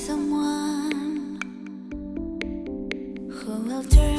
someone who will turn.